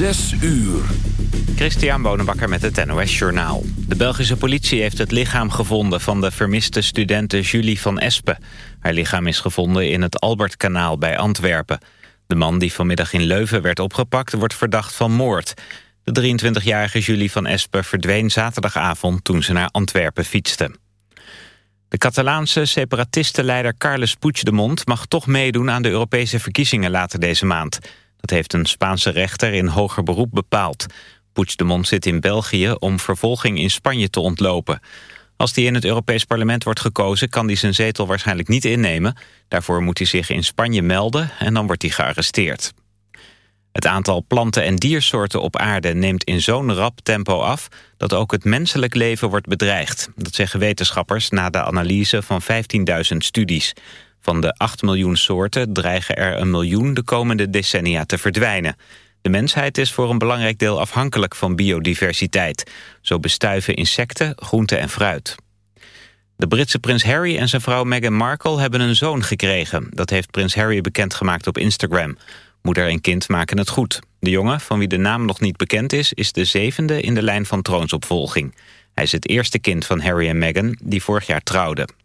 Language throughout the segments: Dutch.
Zes uur. Christian Bonenbakker met het NOS Journaal. De Belgische politie heeft het lichaam gevonden van de vermiste studente Julie van Espen. Haar lichaam is gevonden in het Albertkanaal bij Antwerpen. De man die vanmiddag in Leuven werd opgepakt wordt verdacht van moord. De 23-jarige Julie van Espen verdween zaterdagavond toen ze naar Antwerpen fietste. De Catalaanse separatistenleider Carles Puigdemont mag toch meedoen aan de Europese verkiezingen later deze maand. Dat heeft een Spaanse rechter in hoger beroep bepaald. Puigdemont zit in België om vervolging in Spanje te ontlopen. Als hij in het Europees Parlement wordt gekozen... kan hij zijn zetel waarschijnlijk niet innemen. Daarvoor moet hij zich in Spanje melden en dan wordt hij gearresteerd. Het aantal planten- en diersoorten op aarde neemt in zo'n rap tempo af... dat ook het menselijk leven wordt bedreigd. Dat zeggen wetenschappers na de analyse van 15.000 studies. Van de 8 miljoen soorten dreigen er een miljoen de komende decennia te verdwijnen. De mensheid is voor een belangrijk deel afhankelijk van biodiversiteit. Zo bestuiven insecten, groenten en fruit. De Britse prins Harry en zijn vrouw Meghan Markle hebben een zoon gekregen. Dat heeft prins Harry bekendgemaakt op Instagram. Moeder en kind maken het goed. De jongen, van wie de naam nog niet bekend is... is de zevende in de lijn van troonsopvolging. Hij is het eerste kind van Harry en Meghan, die vorig jaar trouwden.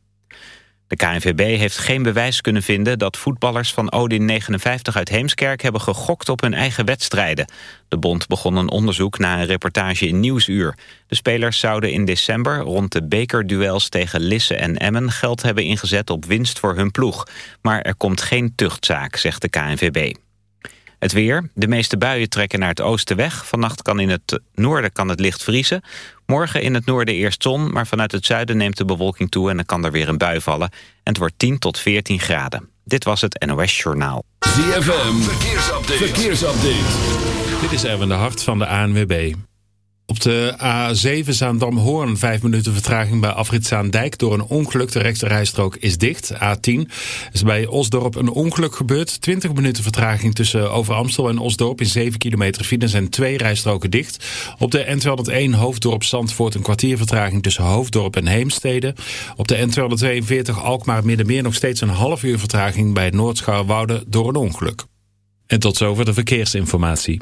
De KNVB heeft geen bewijs kunnen vinden dat voetballers van Odin 59 uit Heemskerk hebben gegokt op hun eigen wedstrijden. De bond begon een onderzoek na een reportage in Nieuwsuur. De spelers zouden in december rond de bekerduels tegen Lisse en Emmen geld hebben ingezet op winst voor hun ploeg. Maar er komt geen tuchtzaak, zegt de KNVB. Het weer. De meeste buien trekken naar het oosten weg. Vannacht kan in het noorden kan het licht vriezen. Morgen in het noorden eerst zon, maar vanuit het zuiden neemt de bewolking toe... en dan kan er weer een bui vallen. En het wordt 10 tot 14 graden. Dit was het NOS Journaal. ZFM. Verkeersupdate. Verkeersupdate. Dit is Erwin de Hart van de ANWB. Op de A7 Zaandam-Hoorn 5 minuten vertraging bij afrit Zaandijk. Door een ongeluk, de rechterrijstrook is dicht. A10 is bij Osdorp een ongeluk gebeurd. 20 minuten vertraging tussen Over Amstel en Osdorp. In 7 kilometer file zijn twee rijstroken dicht. Op de N201 Hoofddorp Zandvoort een kwartier vertraging tussen Hoofddorp en Heemstede. Op de N242 Alkmaar Middenmeer nog steeds een half uur vertraging bij Noordschouwwoude door een ongeluk. En tot zover de verkeersinformatie.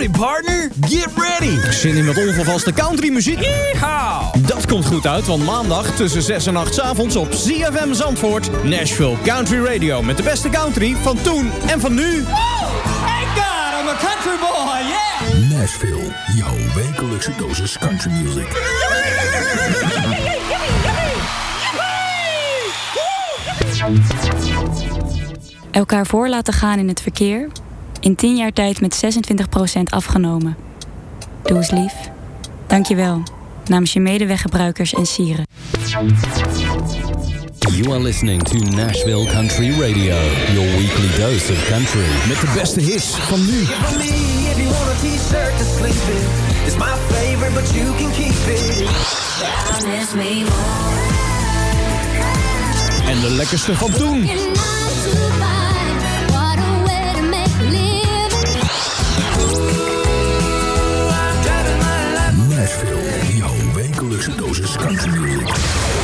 Howdy partner, get ready! Zin in met onvervaste countrymuziek? Dat komt goed uit, want maandag tussen 6 en 8 's avonds op ZFM Zandvoort... Nashville Country Radio met de beste country van toen en van nu. Thank God, I'm a country boy, yeah! Nashville, jouw wekelijkse dosis country music. Elkaar voor laten gaan in het verkeer. In 10 jaar tijd met 26% afgenomen. Doe eens lief. Dank je wel. Namens je medeweggebruikers en sieren. You are listening to Nashville Country Radio, your weekly dose of country. Met de beste hits van nu. It's my favorite, but you can keep it. En de lekkerste van toen. dagelijkse dosis kankernieuws.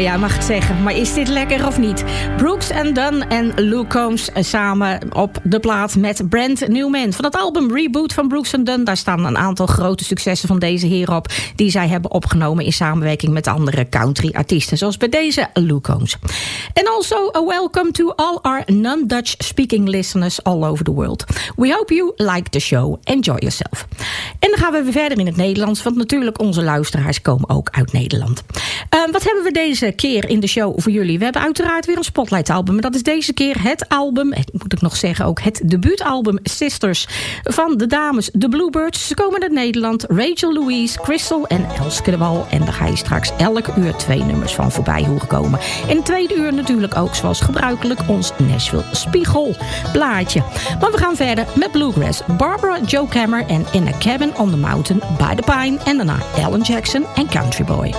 Nou ja, mag het zeggen. Maar is dit lekker of niet? Brooks and Dunn en Luke Combs samen op de plaat met Brand Newman. Van het album Reboot van Brooks and Dunn... daar staan een aantal grote successen van deze heren op... die zij hebben opgenomen in samenwerking met andere country artiesten. Zoals bij deze Luke Combs. And also a welcome to all our non-Dutch speaking listeners all over the world. We hope you like the show. Enjoy yourself. En dan gaan we weer verder in het Nederlands... want natuurlijk onze luisteraars komen ook uit Nederland. Uh, wat hebben we deze keer in de show voor jullie? We hebben uiteraard weer een Spotlight album. Maar dat is deze keer het album, moet ik nog zeggen ook, het debuutalbum Sisters van de dames The Bluebirds. Ze komen uit Nederland. Rachel Louise, Crystal en Elske de Wal. En daar ga je straks elke uur twee nummers van voorbij horen komen. In het tweede uur natuurlijk ook zoals gebruikelijk ons Nashville Spiegel plaatje. Maar we gaan verder met Bluegrass. Barbara Joe Cammer en In a Cabin on the Mountain by the Pine. En daarna Alan Jackson en Country Boy.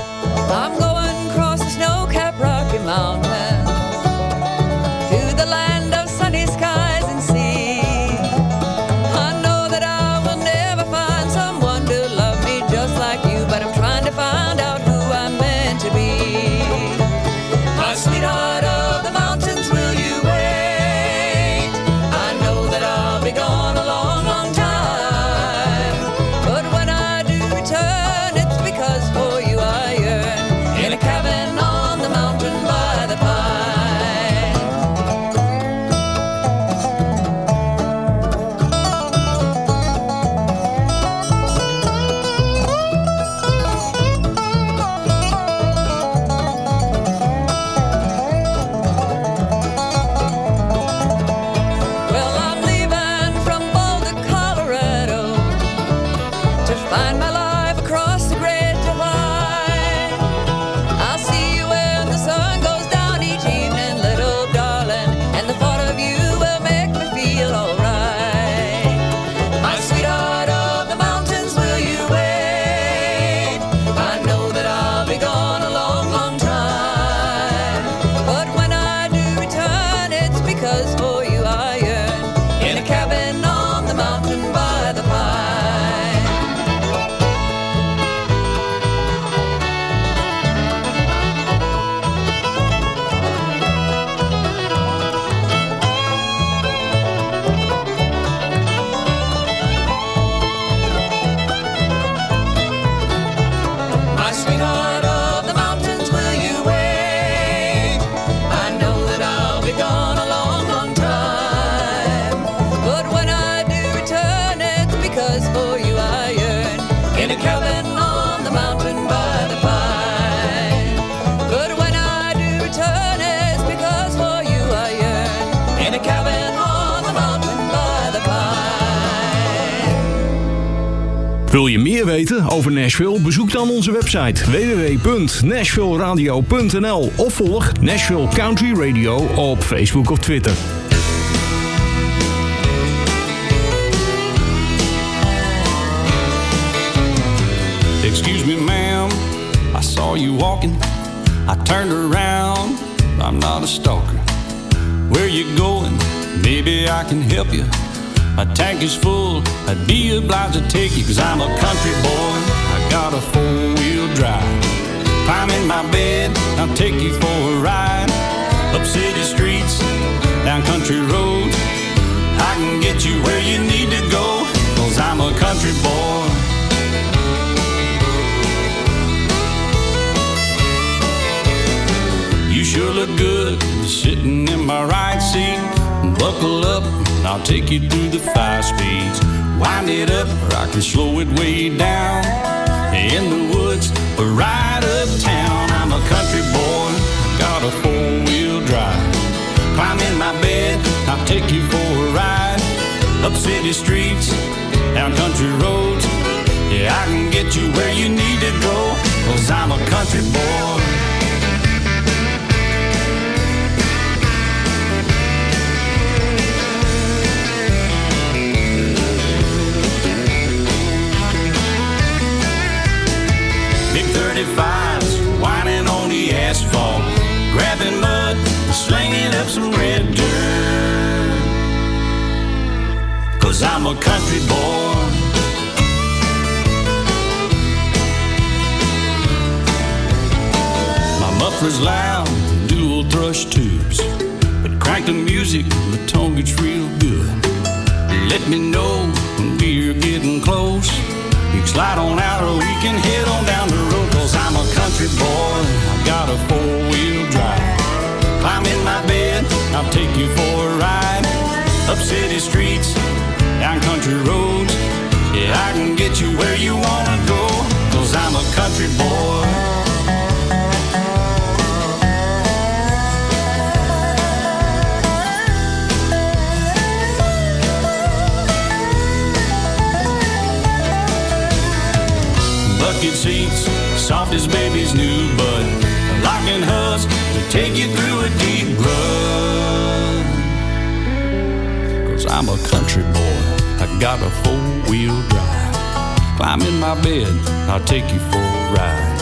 around Nashville? Bezoek dan onze website www.nashvilleradio.nl of volg Nashville Country Radio op Facebook of Twitter. Excuse me, ma'am, I saw you walking. I turned around, I'm not a stalker. Where you going? Maybe I can help you. My tank is full, I'd be obliged to take you, cause I'm a country boy. Got a four wheel drive. Climb in my bed, I'll take you for a ride. Up city streets, down country roads. I can get you where you need to go, cause I'm a country boy. You sure look good sitting in my right seat. Buckle up, I'll take you through the five speeds. Wind it up, or I can slow it way down. In the woods, or right uptown. I'm a country boy, got a four wheel drive. Climb in my bed, I'll take you for a ride. Up city streets, down country roads. Yeah, I can get you where you need to go, cause I'm a country boy. Big 35s whining on the asphalt, grabbing mud, slinging up some red dirt. Cause I'm a country boy. My muffler was loud, dual thrush tubes. But crank the music, the tone gets real good. Let me know when we're slide on out or we can head on down the road. Cause I'm a country boy, I got a four wheel drive. Climb in my bed, I'll take you for a ride. Up city streets, down country roads. Yeah, I can get you where you wanna go. Cause I'm a country boy. Bucket seats, soft as baby's new bud. Locking hubs to take you through a deep rut. Cause I'm a country boy, I got a four wheel drive. Climb in my bed, I'll take you for a ride.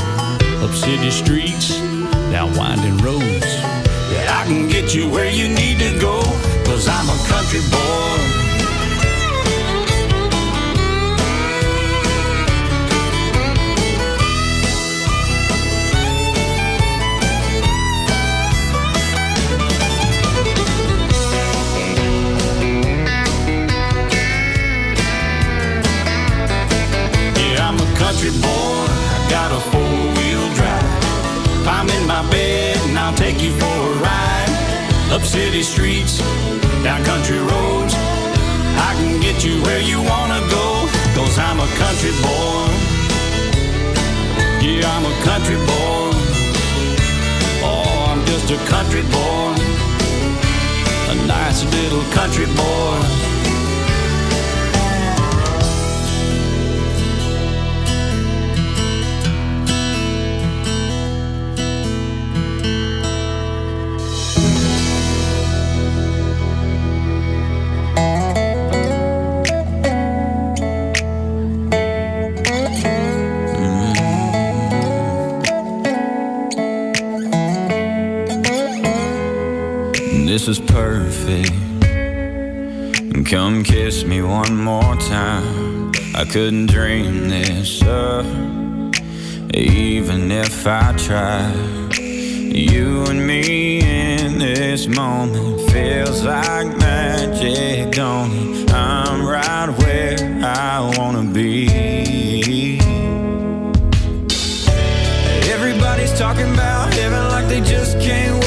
Up city streets, down winding roads. Yeah, I can get you where you need to go. Cause I'm a country boy. City streets, down country roads. I can get you where you wanna go. Cause I'm a country boy. Yeah, I'm a country boy. Oh, I'm just a country boy. A nice little country boy. Come kiss me one more time. I couldn't dream this up, even if I tried. You and me in this moment feels like magic, don't it? I'm right where I wanna be. Everybody's talking about heaven like they just can't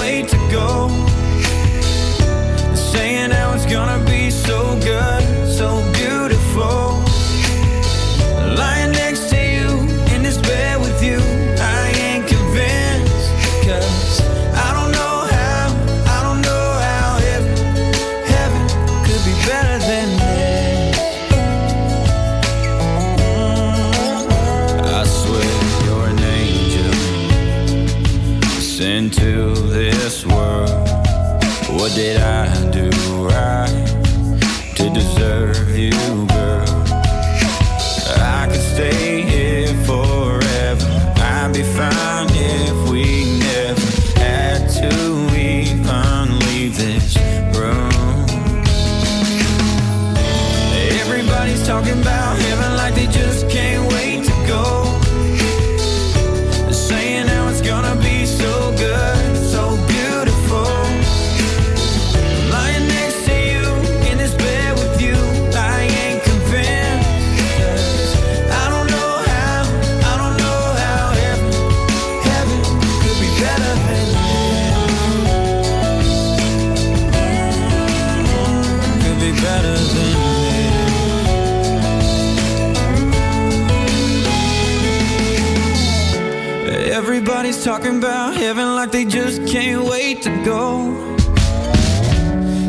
talking about heaven like they just can't wait to go.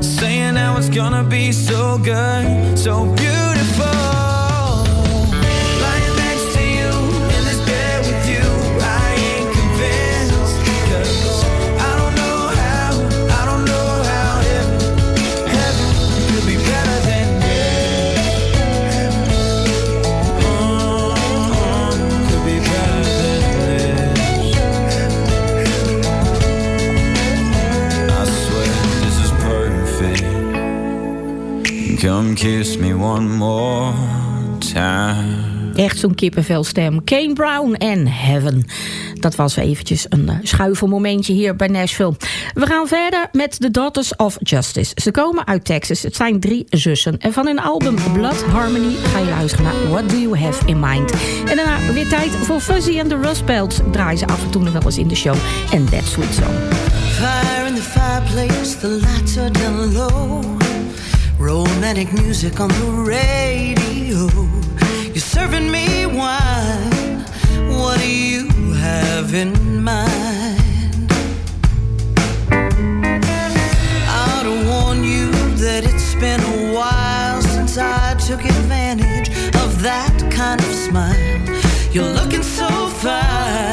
Saying how it's gonna be so good, so beautiful. Echt zo'n kippenvelstem. Kane Brown en Heaven. dat was eventjes een uh, schuifelmomentje hier bij Nashville. We gaan verder met The Daughters of Justice. Ze komen uit Texas. Het zijn drie zussen. En van hun album Blood Harmony ga je luisteren naar What Do You Have In Mind. En daarna weer tijd voor Fuzzy and the Rust Belts. Draaien ze af en toe nog wel eens in de show. En That Sweet Song. Fire in the fireplace, the lights are down low. Romantic music on the radio. You're serving me wine. What do you have in mind? I don't warn you that it's been a while since I took advantage of that kind of smile. You're looking so fine.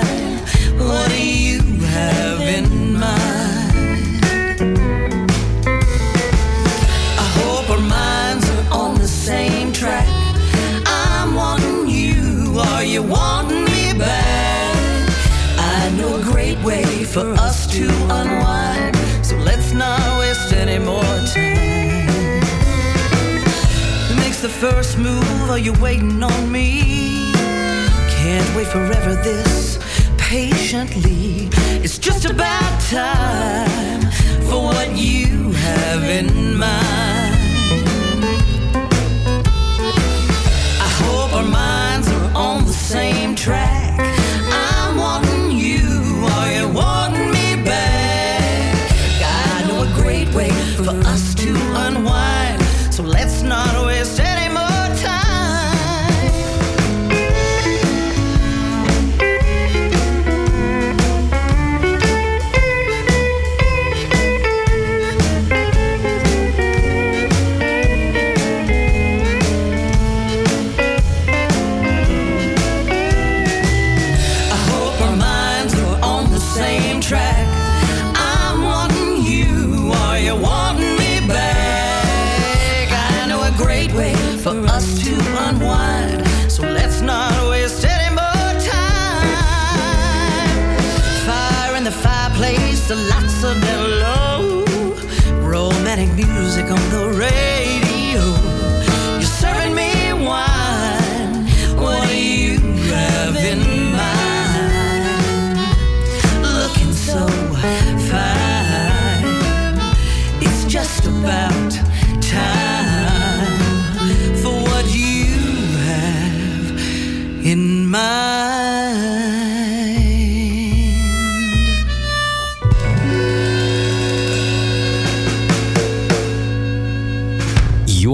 Move? Are waiting on me? Can't wait forever this patiently. It's just about time for what you have in mind.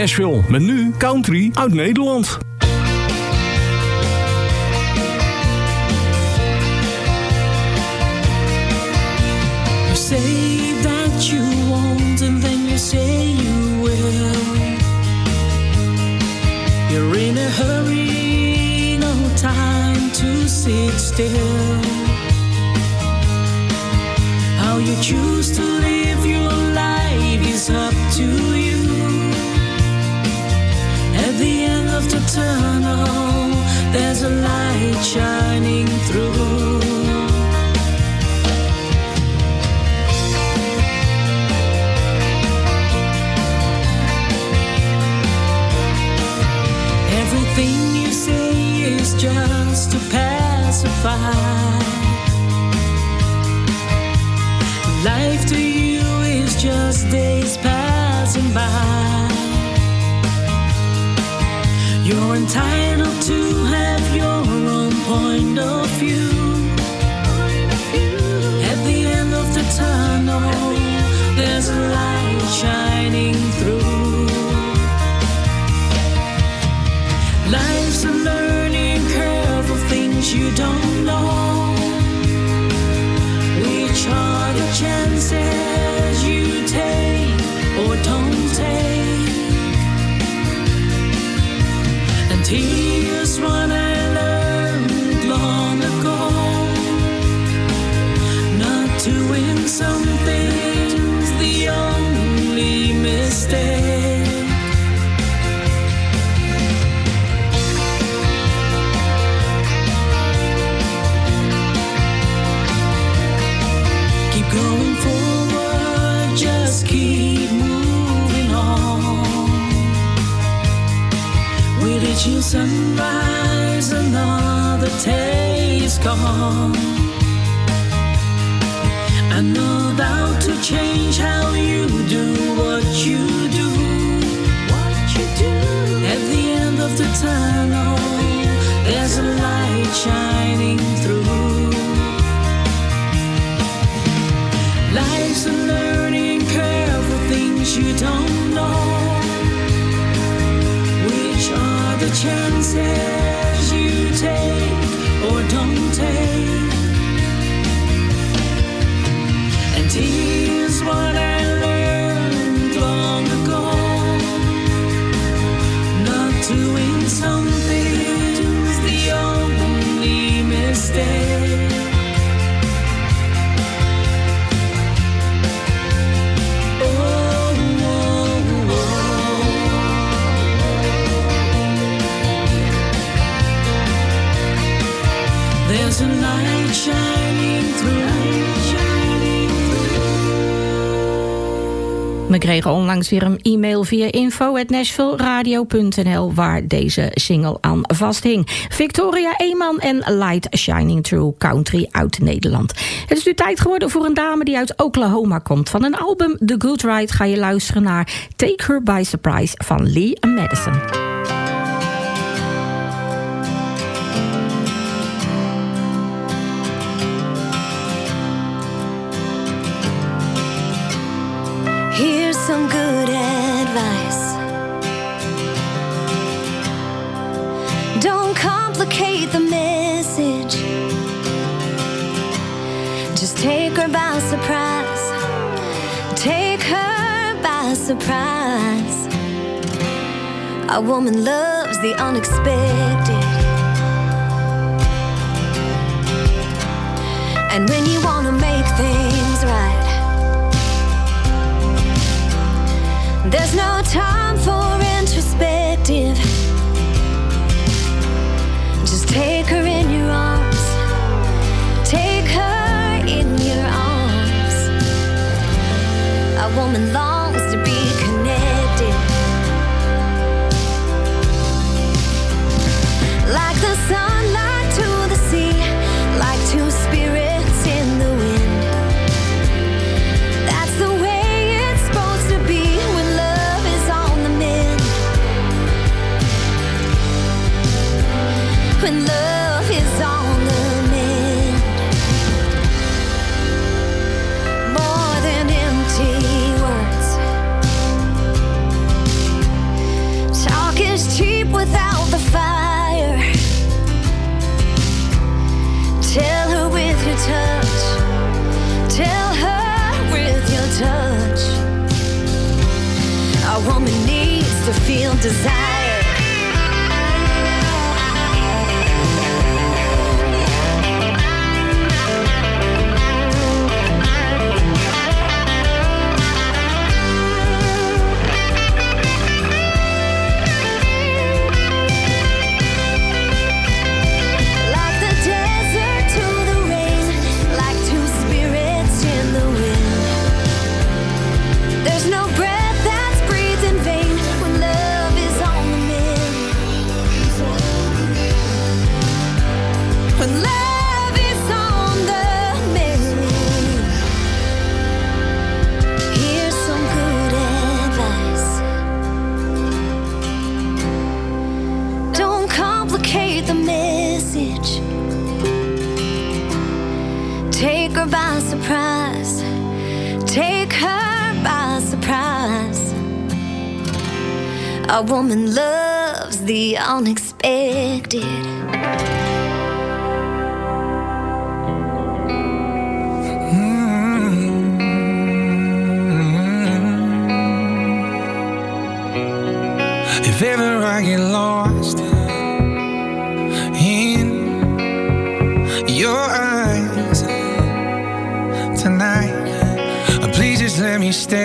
Nashville. Met nu country uit Nederland. You say that you won't, and then you say you will. You're in a hurry, no time to sit still. How you choose to live Life to you is just days passing by. You're entitled to have your own point of view. Sunrise, another day is gone. I know how to change how you do what you do. What you do. At the end of the tunnel, there's a light shining through. Life's a learning curve of things you don't chances you take or don't take? And here's what We kregen onlangs weer een e-mail via info.nashvilleradio.nl waar deze single aan vasthing. Victoria Eeman en Light Shining Through Country uit Nederland. Het is nu tijd geworden voor een dame die uit Oklahoma komt. Van een album The Good Ride ga je luisteren naar Take Her By Surprise van Lee Madison. Good advice. Don't complicate the message. Just take her by surprise. Take her by surprise. A woman loves the unexpected. And when you want to make things There's no time for introspective. Just take her in your arms. Take her in your arms. A woman longs to feel desire. A woman loves the unexpected. Mm-hmm. If ever I get lost in your eyes tonight, please just let me stay.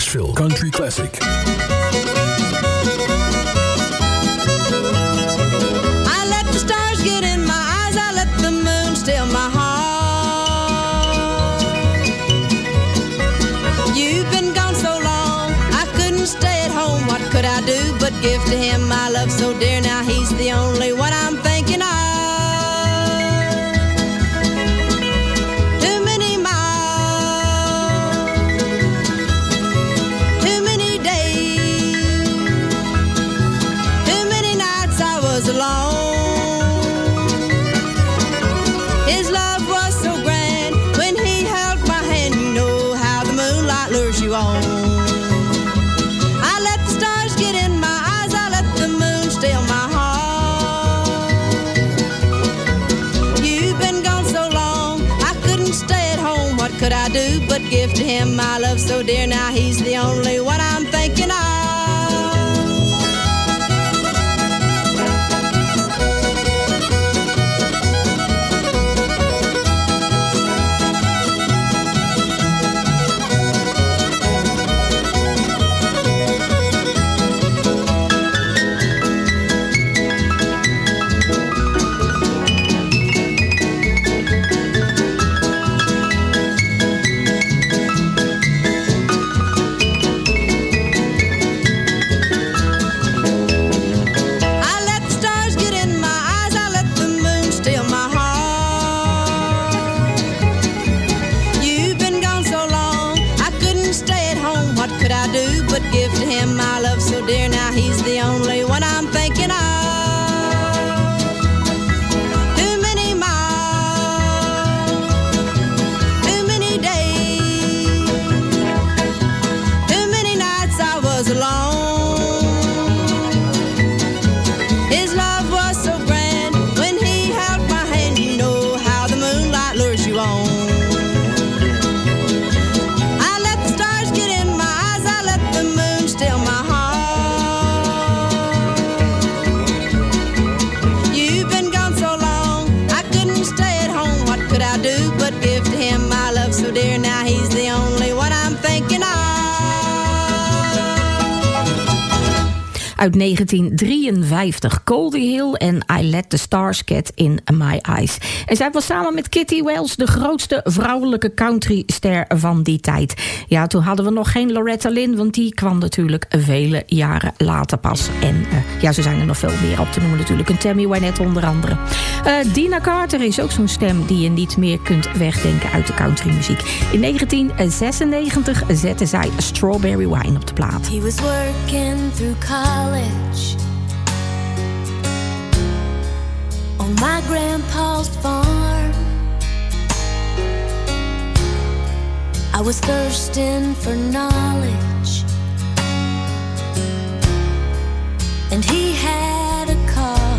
Nashville Country Classic. I let the stars get in my eyes, I let the moon steal my heart. You've been gone so long, I couldn't stay at home. What could I do but give to him my love so dear? Now he to him I love so dear. Now he's the only one I uit 1993. 50, Hill en I Let the Stars Get in My Eyes. En zij was samen met Kitty Wells de grootste vrouwelijke countryster van die tijd. Ja, toen hadden we nog geen Loretta Lynn, want die kwam natuurlijk vele jaren later pas. En eh, ja, ze zijn er nog veel meer op te noemen natuurlijk. Een Tammy Wynette onder andere. Eh, Dina Carter is ook zo'n stem die je niet meer kunt wegdenken uit de countrymuziek. In 1996 zette zij Strawberry Wine op de plaat. He was working through college on my grandpa's farm. I was thirsting for knowledge, and he had a car.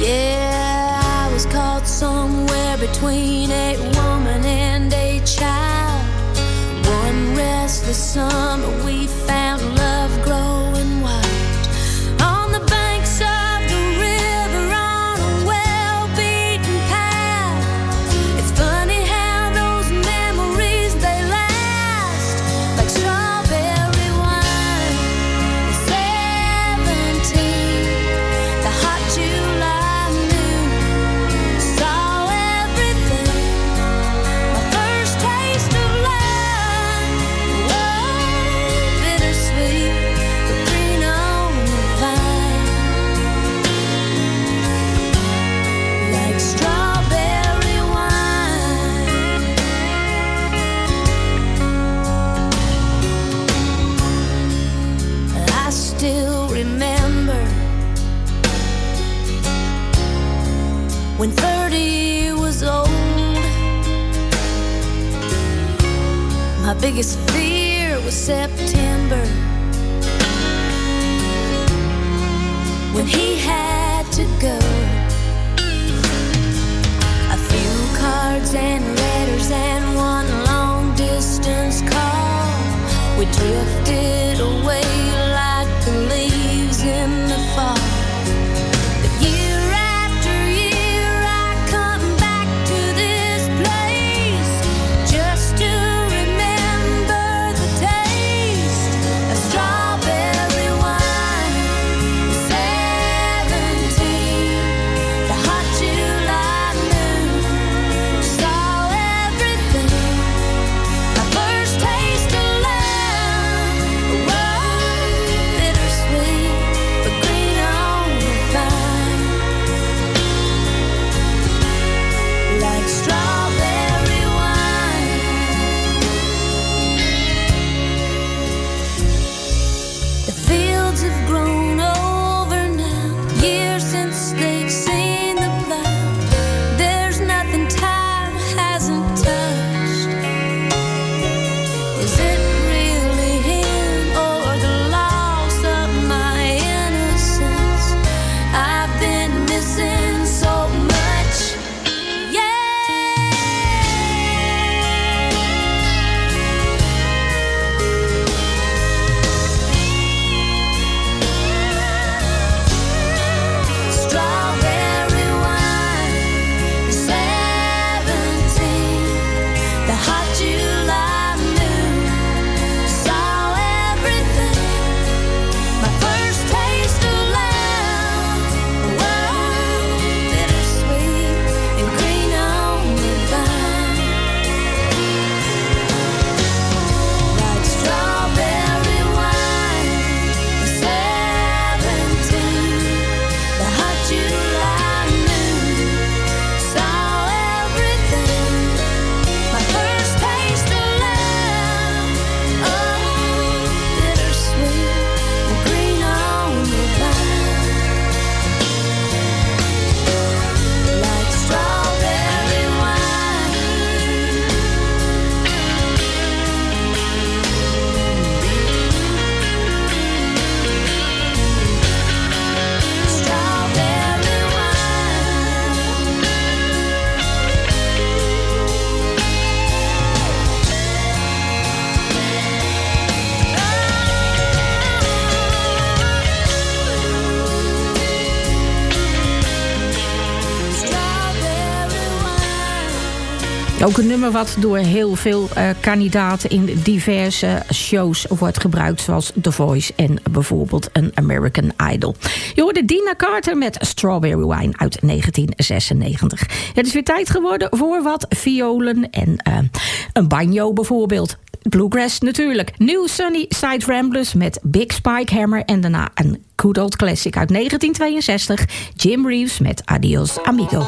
Yeah, I was caught somewhere between a woman and a child. One restless summer, we Ook een nummer wat door heel veel eh, kandidaten in diverse shows wordt gebruikt. Zoals The Voice en bijvoorbeeld een American Idol. Je hoorde Dina Carter met Strawberry Wine uit 1996. Het is weer tijd geworden voor wat violen en eh, een banjo bijvoorbeeld. Bluegrass natuurlijk. New Sunny Side Ramblers met Big Spike Hammer. En daarna een good old classic uit 1962. Jim Reeves met Adios Amigo.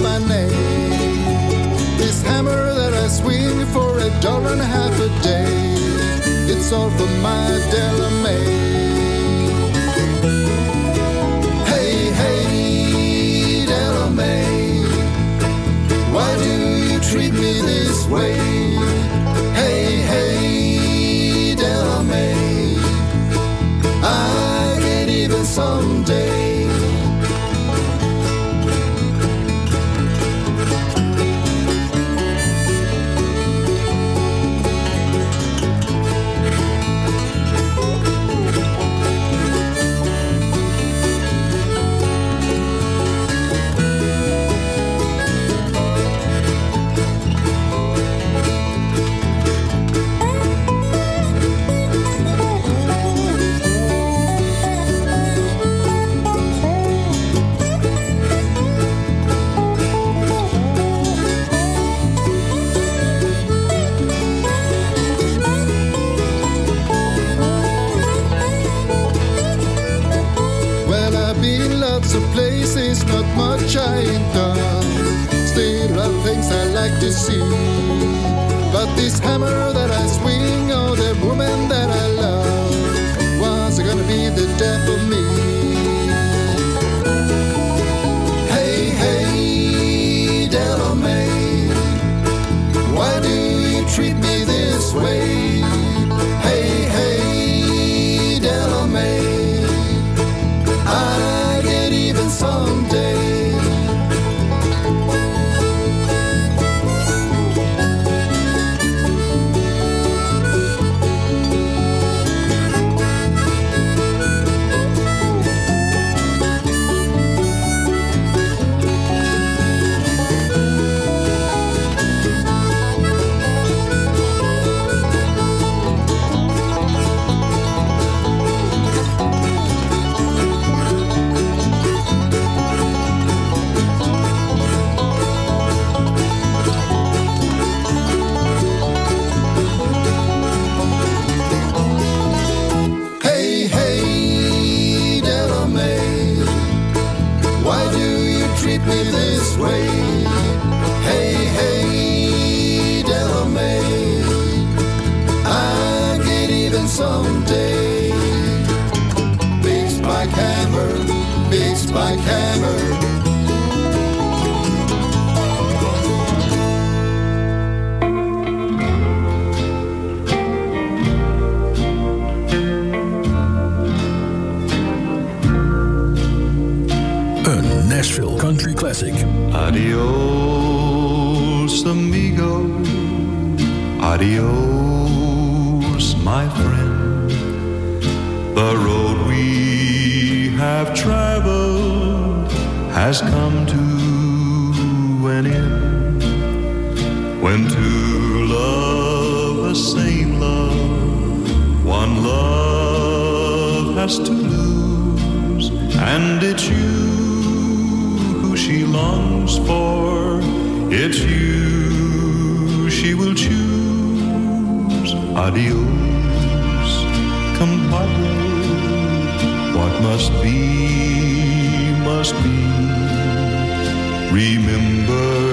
My name. This hammer that I swing for a dollar and a half a day. It's all for my Della May. Hey, hey, Della May. Why do you treat me this way? Adios, compadre. What must be, must be. Remember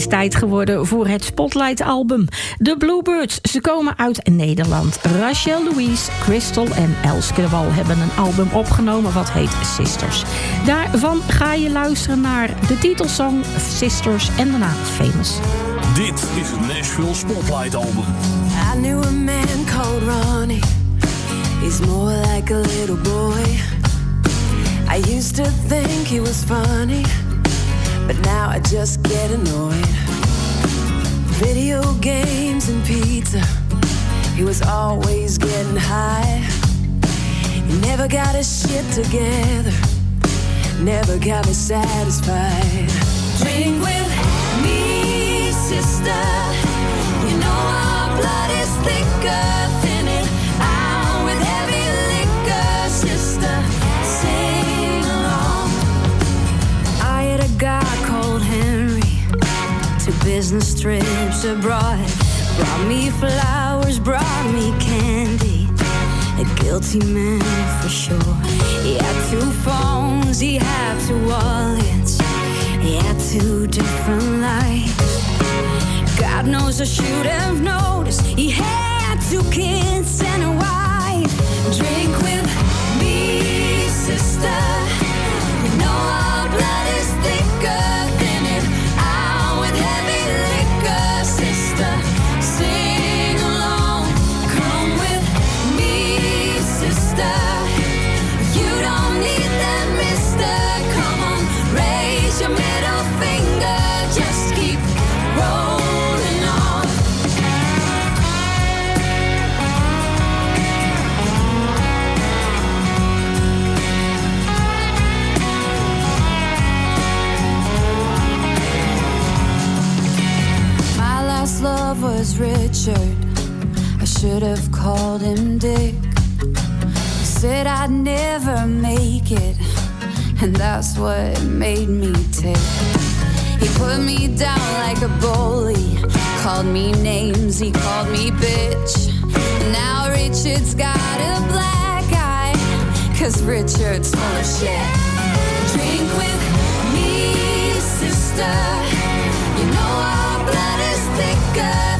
is tijd geworden voor het Spotlight-album. De Bluebirds, ze komen uit Nederland. Rachel Louise, Crystal en Elske de Wal hebben een album opgenomen wat heet Sisters. Daarvan ga je luisteren naar de titelsong Sisters en daarna Famous. Dit is het Nashville Spotlight Album. I knew a man called Ronnie. He's more like a little boy. I used to think he was funny, but now I just get annoyed. Video games and pizza. He was always getting high. He never got his shit together. Never got me satisfied. Drink with me, sister. You know our blood is thicker than it. Out with heavy liquor, sister. Sing along. I had a Henry. Business trips abroad. Brought me flowers, brought me candy. A guilty man for sure. He had two phones, he had two wallets. He had two different lives. God knows I should have noticed. He had two kids and a wife. Drink with me, sister. You know our blood is thicker love was Richard. I should have called him Dick. He said I'd never make it, and that's what made me tick. He put me down like a bully, called me names, he called me bitch. Now Richard's got a black eye, cause Richard's full of shit. Drink with me, sister. Thicker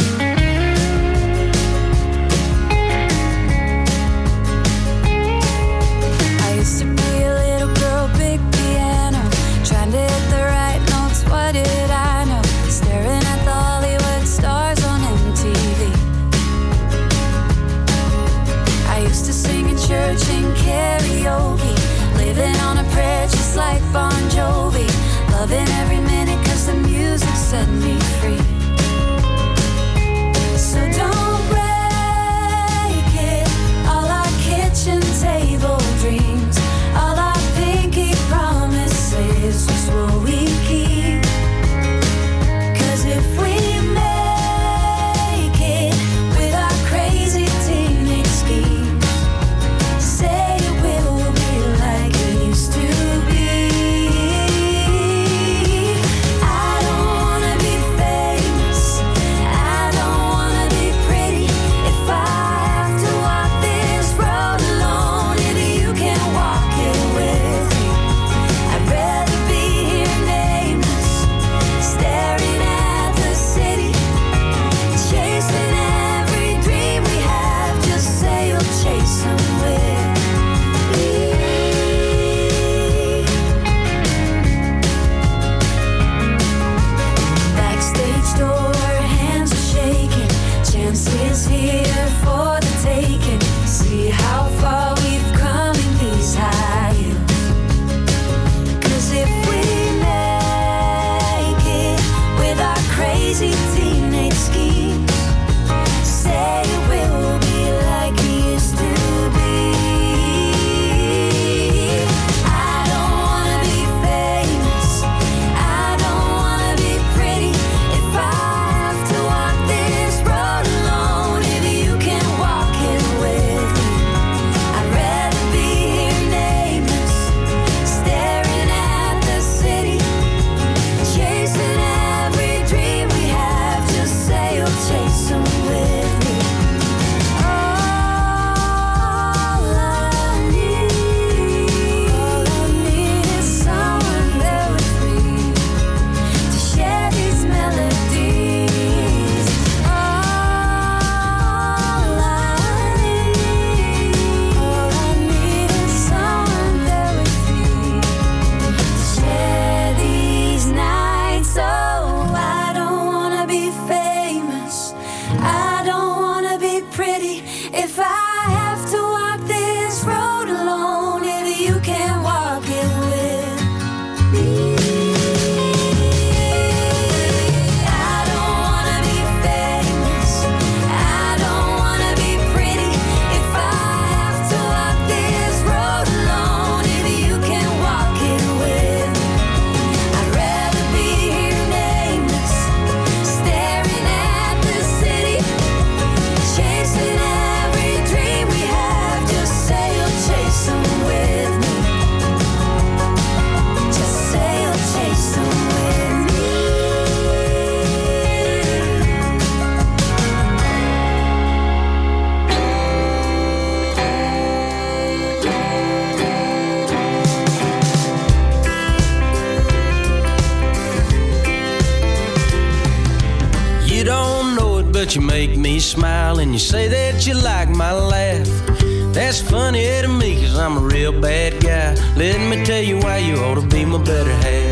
Funny to me, cause I'm a real bad guy. Let me tell you why you ought to be my better half.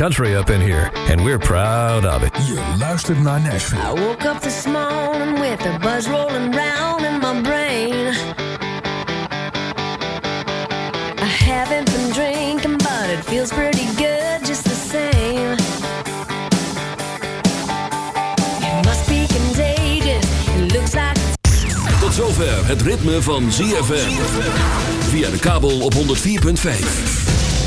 Country up in here, and we're proud of it. Je luistert naar Nashville. I woke up this morning with a buzz rolling round in my brain. I haven't been drinking, but it feels pretty good just the same. It must be contagious. It looks like Tot zover het ritme van ZFM. Via de kabel op 104.5.